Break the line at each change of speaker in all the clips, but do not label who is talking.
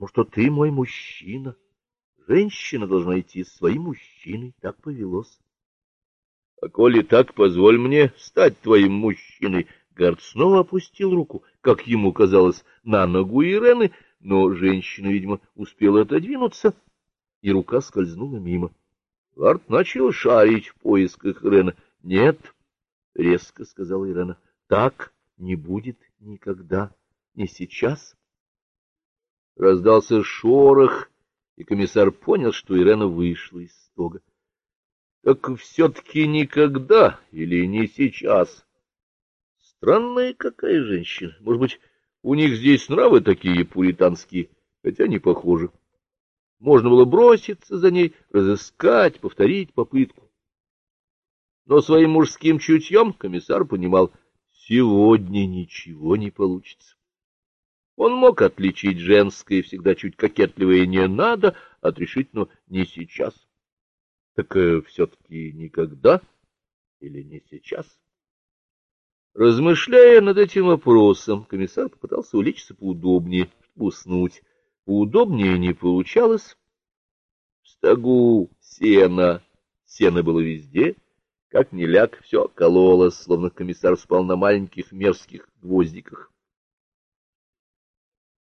потому что ты мой мужчина. Женщина должна идти с своим мужчиной, так повелось. — А коли так, позволь мне стать твоим мужчиной. Гард снова опустил руку, как ему казалось, на ногу Ирены, но женщина, видимо, успела отодвинуться, и рука скользнула мимо. Гард начал шарить в поисках Ирена. — Нет, — резко сказала Ирена, — так не будет никогда, не сейчас. Раздался шорох, и комиссар понял, что Ирена вышла из стога. Так все-таки никогда или не сейчас? Странная какая женщина. Может быть, у них здесь нравы такие пуританские, хотя не похожи. Можно было броситься за ней, разыскать, повторить попытку. Но своим мужским чутьем комиссар понимал, сегодня ничего не получится. Он мог отличить женское, всегда чуть кокетливое «не надо» от решительно «не сейчас». Так э, все-таки никогда или не сейчас? Размышляя над этим вопросом, комиссар попытался улечься поудобнее, уснуть. Поудобнее не получалось. В стогу сена, сено было везде, как не ляг, все кололось, словно комиссар спал на маленьких мерзких гвоздиках.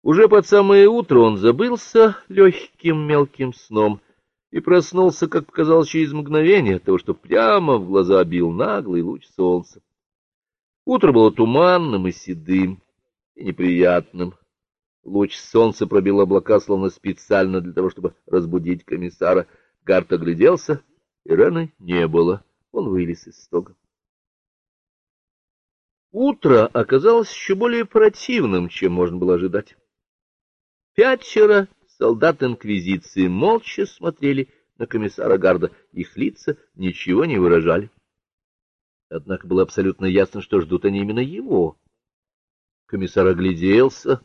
Уже под самое утро он забылся легким мелким сном и проснулся, как показалось, через мгновение от того, что прямо в глаза бил наглый луч солнца. Утро было туманным и седым, и неприятным. Луч солнца пробил облака, словно специально для того, чтобы разбудить комиссара. Гарт огляделся, и Рены не было. Он вылез из стога. Утро оказалось еще более противным, чем можно было ожидать. Пятеро солдат Инквизиции молча смотрели на комиссара Гарда, их лица ничего не выражали. Однако было абсолютно ясно, что ждут они именно его. Комиссар огляделся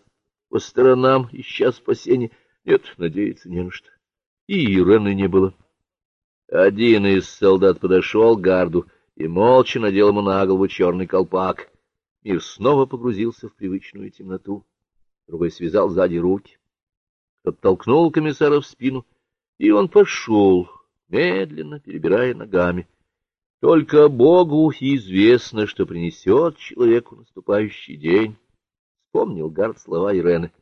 по сторонам, ища спасения. Нет, надеяться не на что. И Ирены не было. Один из солдат подошел к Гарду и молча надел ему на голову черный колпак. Мир снова погрузился в привычную темноту. Другой связал сзади руки подтолкнул комиссара в спину, и он пошел, медленно перебирая ногами. Только Богу известно, что принесет человеку наступающий день. Вспомнил Гард слова Ирены.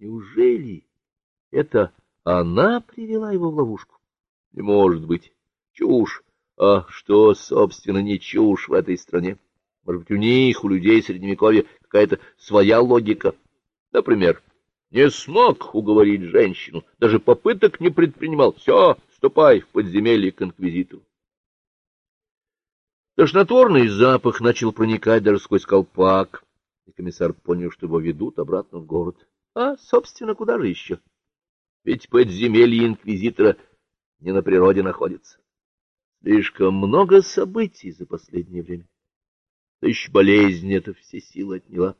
Неужели это она привела его в ловушку? Не может быть. Чушь. А что, собственно, не чушь в этой стране? Может быть, у них, у людей Средневековья, какая-то своя логика? Например, не смог уговорить женщину, даже попыток не предпринимал. Все, ступай в подземелье к инквизитору. Тошнотворный запах начал проникать даже сквозь колпак, и комиссар понял, что его ведут обратно в город. А, собственно, куда же еще? Ведь подземелье инквизитора не на природе находится. Слишком много событий за последнее время. Да еще болезнь это все силы отняла.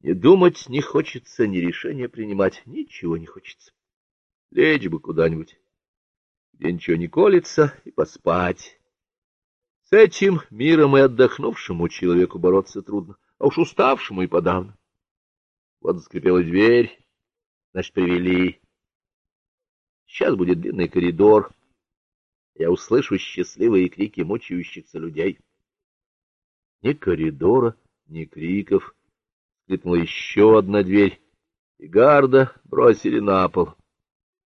Не думать не хочется, ни решения принимать, ничего не хочется. Лечь бы куда-нибудь, где ничего не колется, и поспать. С этим миром и отдохнувшему человеку бороться трудно, а уж уставшему и подавно. Вот скрипела дверь, значит, привели. Сейчас будет длинный коридор. Я услышу счастливые крики мучающихся людей. Ни коридора, ни криков — скрипнула еще одна дверь, и гарда бросили на пол.